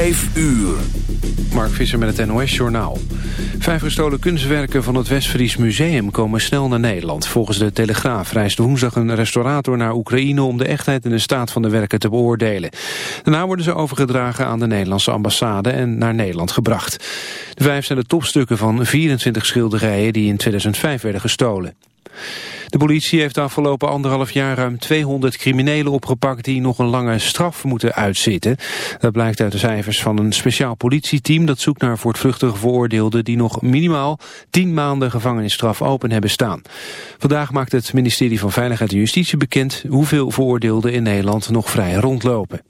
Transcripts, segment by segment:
Vijf uur. Mark Visser met het NOS-journaal. Vijf gestolen kunstwerken van het Westfries Museum komen snel naar Nederland. Volgens de Telegraaf reist woensdag een restaurator naar Oekraïne... om de echtheid en de staat van de werken te beoordelen. Daarna worden ze overgedragen aan de Nederlandse ambassade... en naar Nederland gebracht. De vijf zijn de topstukken van 24 schilderijen... die in 2005 werden gestolen. De politie heeft de afgelopen anderhalf jaar ruim 200 criminelen opgepakt die nog een lange straf moeten uitzitten. Dat blijkt uit de cijfers van een speciaal politieteam dat zoekt naar voortvluchtige veroordeelden die nog minimaal 10 maanden gevangenisstraf open hebben staan. Vandaag maakt het ministerie van Veiligheid en Justitie bekend hoeveel veroordeelden in Nederland nog vrij rondlopen.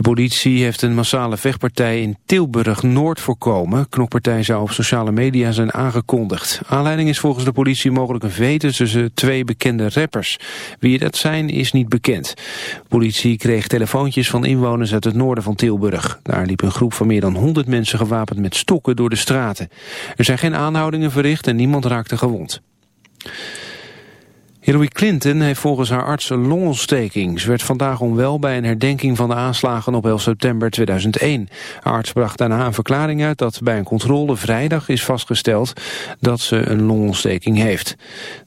De politie heeft een massale vechtpartij in Tilburg-Noord voorkomen. Knokpartij zou op sociale media zijn aangekondigd. Aanleiding is volgens de politie mogelijk een veten tussen twee bekende rappers. Wie dat zijn is niet bekend. De politie kreeg telefoontjes van inwoners uit het noorden van Tilburg. Daar liep een groep van meer dan 100 mensen gewapend met stokken door de straten. Er zijn geen aanhoudingen verricht en niemand raakte gewond. Hillary Clinton heeft volgens haar arts een longontsteking. Ze werd vandaag onwel bij een herdenking van de aanslagen op 11 september 2001. Haar arts bracht daarna een verklaring uit dat bij een controle vrijdag is vastgesteld dat ze een longontsteking heeft.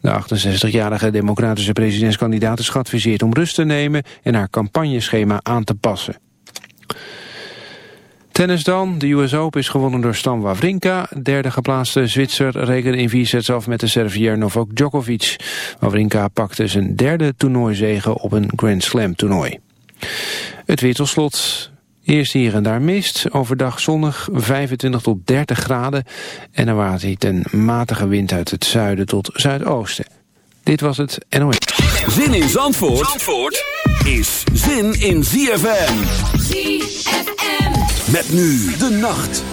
De 68-jarige democratische presidentskandidaat is geadviseerd om rust te nemen en haar campagneschema aan te passen. Tennis dan. De US Open is gewonnen door Stan Wawrinka. Derde geplaatste Zwitser rekende in vier sets af met de Servier Novak Djokovic. Wawrinka pakte zijn derde toernooizege op een Grand Slam toernooi. Het weer tot slot. Eerst hier en daar mist. Overdag zonnig 25 tot 30 graden. En er waait hij een matige wind uit het zuiden tot zuidoosten. Dit was het NOS. Zin in Zandvoort, Zandvoort is zin in ZFM. ZFM. Met nu de nacht.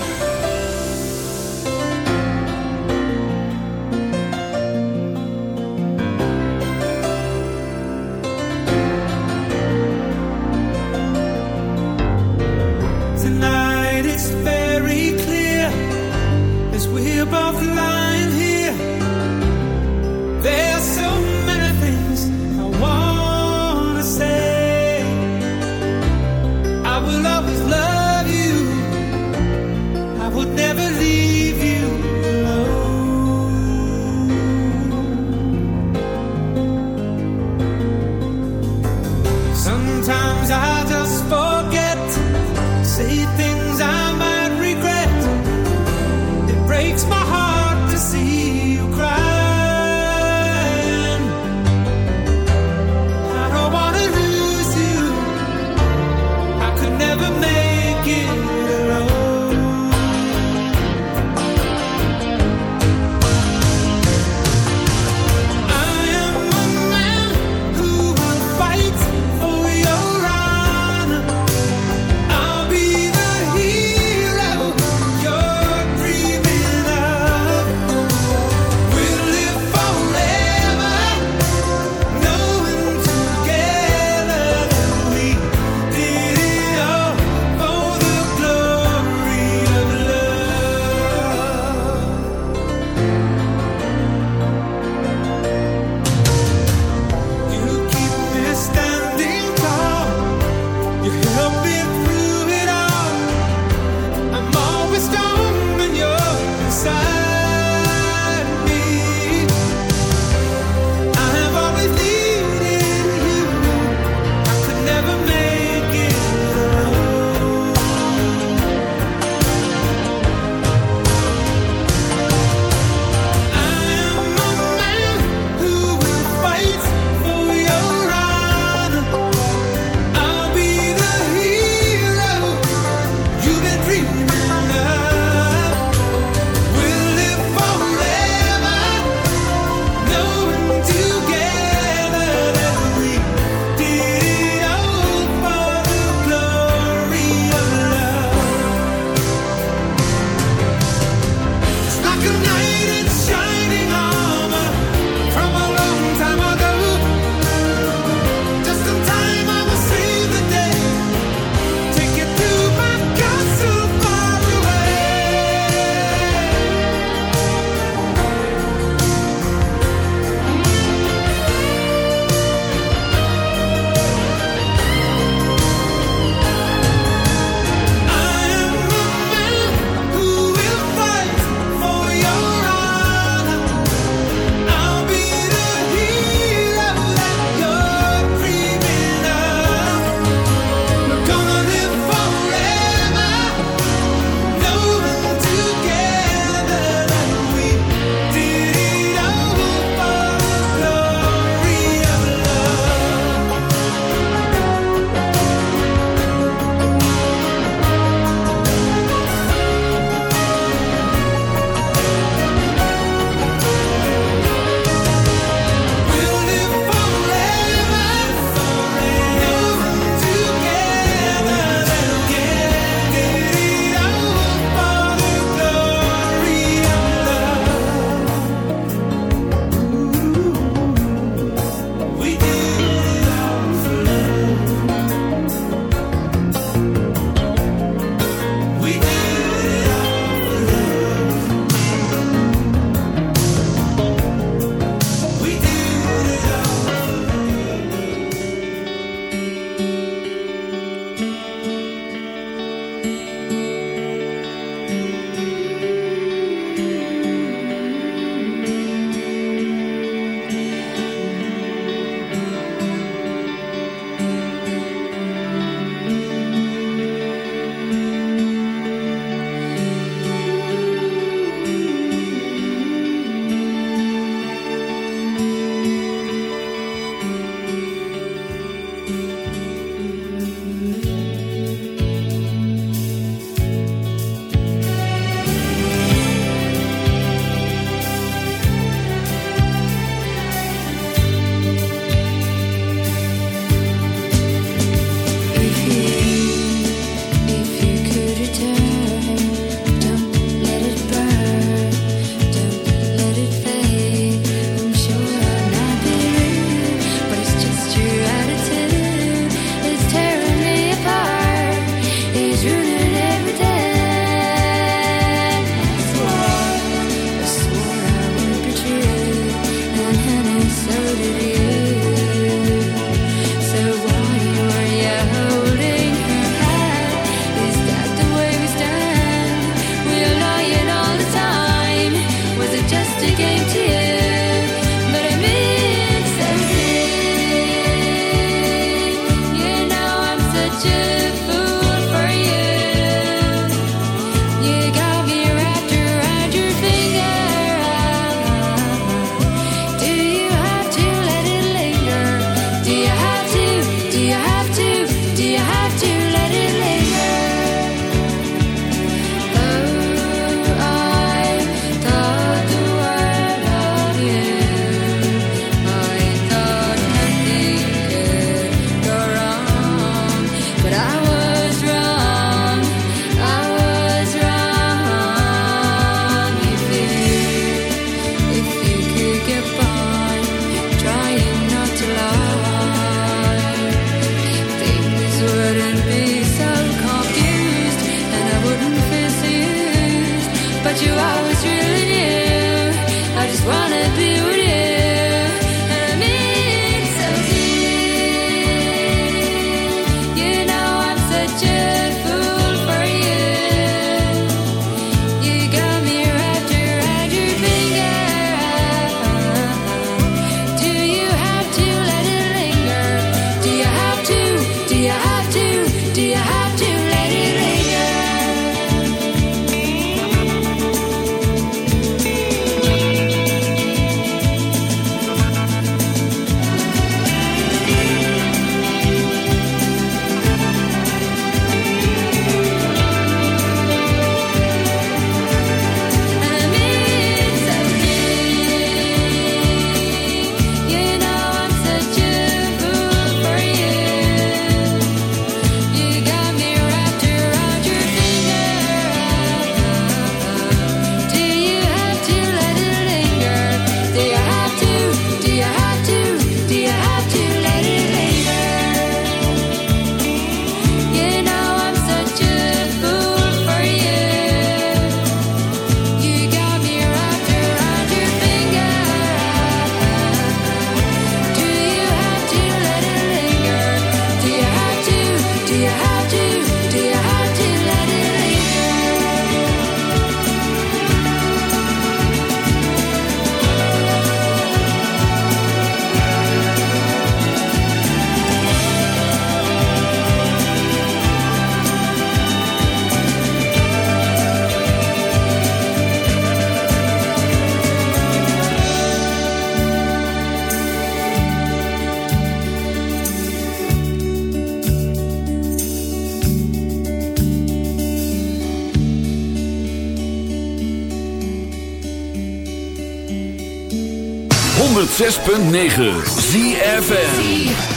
106.9 ZFN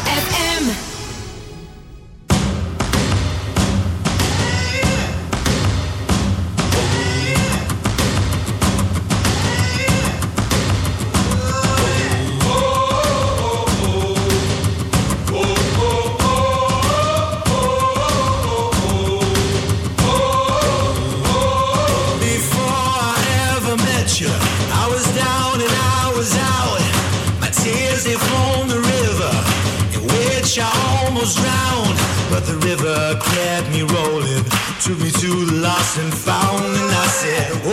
to be too lost and found. And I said,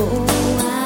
我。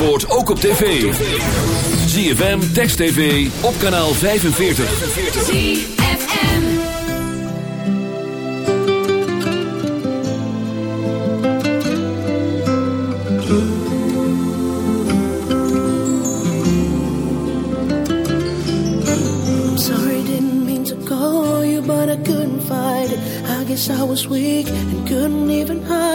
Zandvoort ook op tv. ZFM, Text TV, op kanaal 45. ZFM sorry, didn't mean to call you, but I couldn't fight it. I guess I was weak and couldn't even hide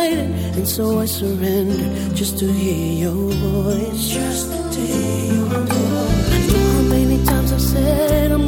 And so I surrender just to hear your voice. Just to hear your voice. I know how many times I've said I'm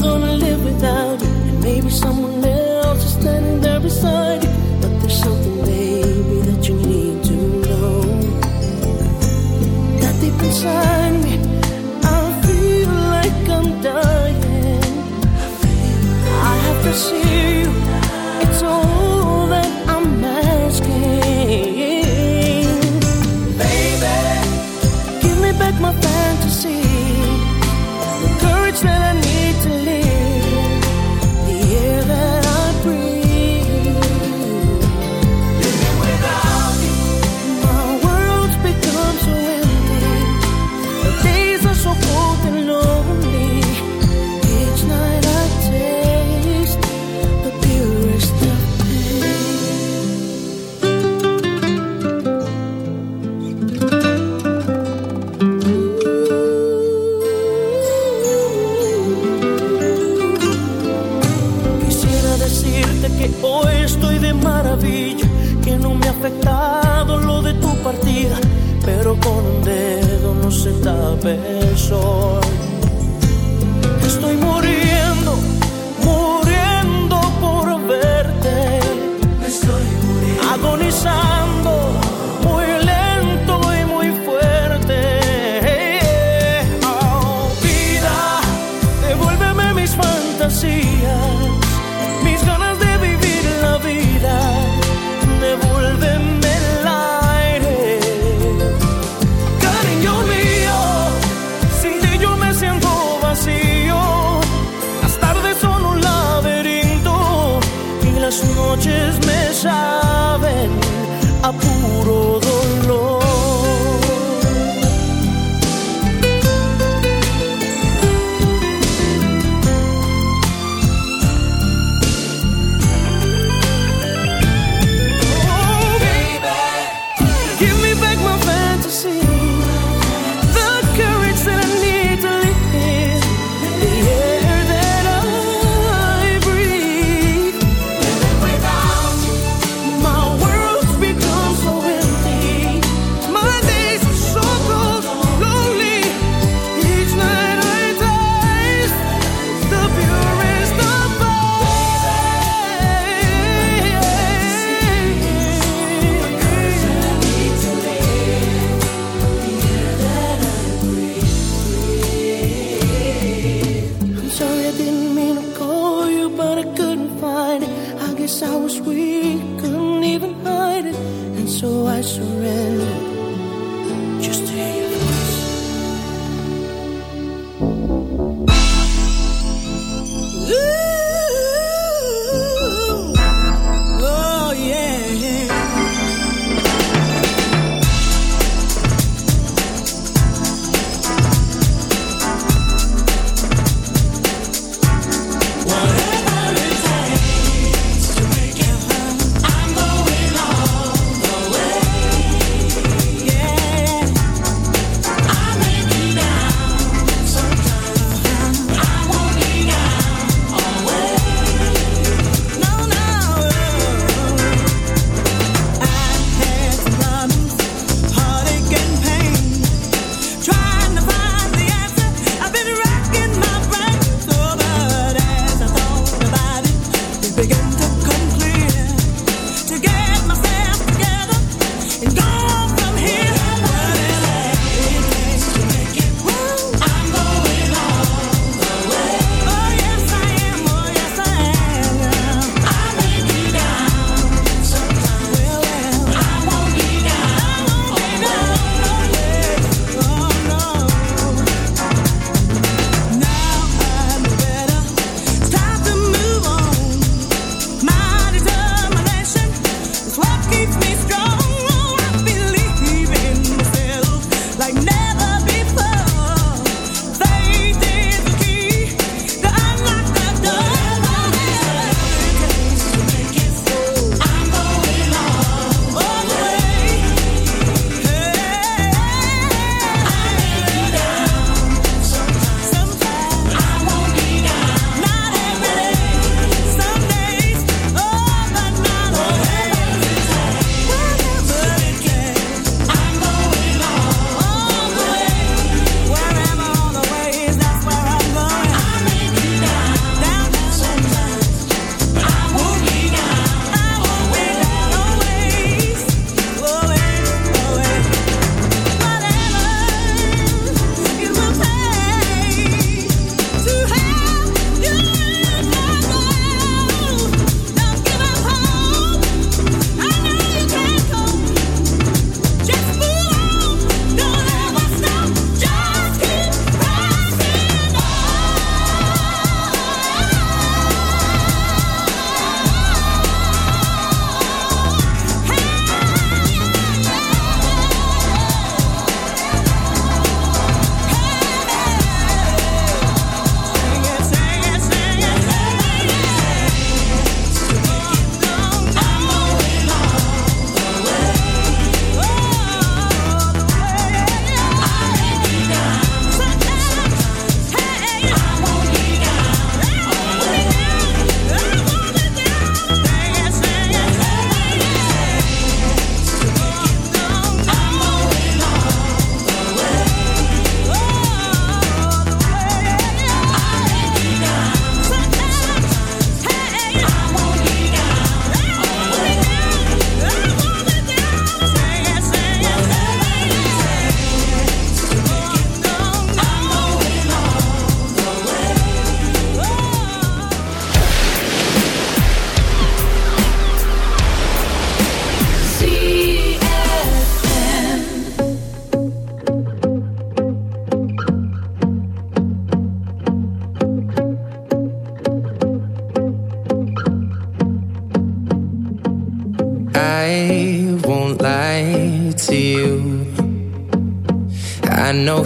Didn't mean to call you, but I couldn't find it. I guess I was weak, couldn't even hide it, and so I surrendered.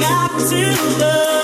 got to love.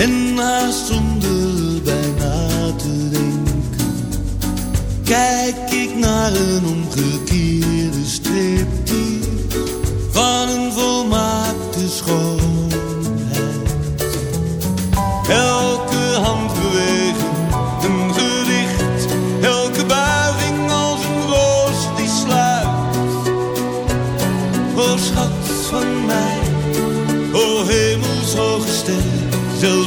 En naast zonder bijna te denken, kijk ik naar een omgekeerde streep.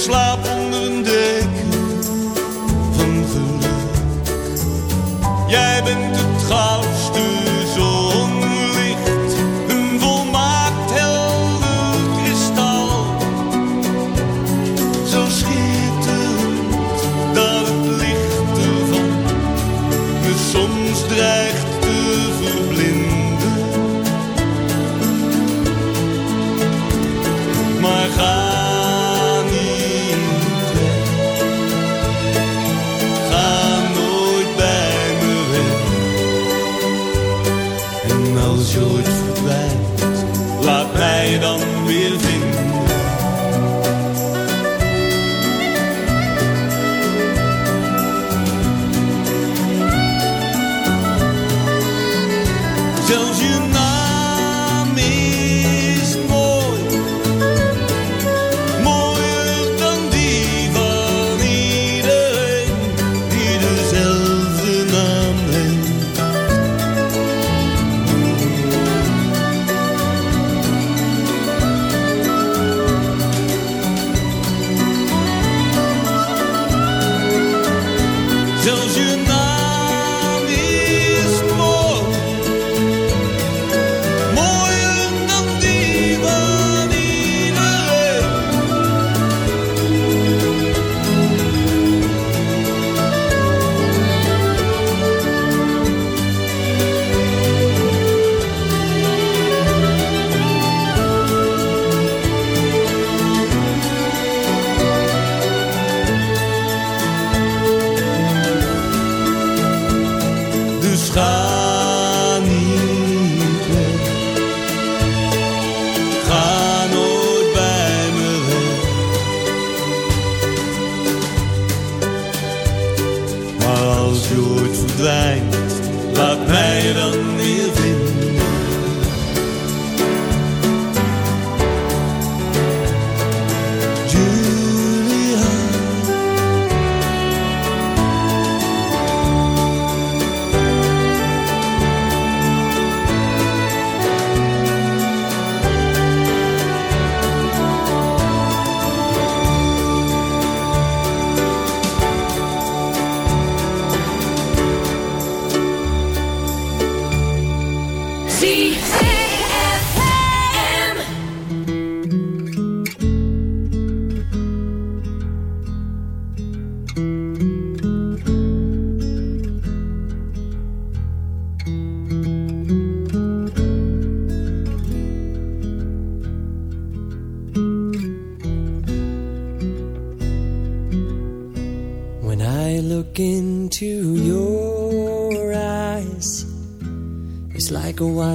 slaap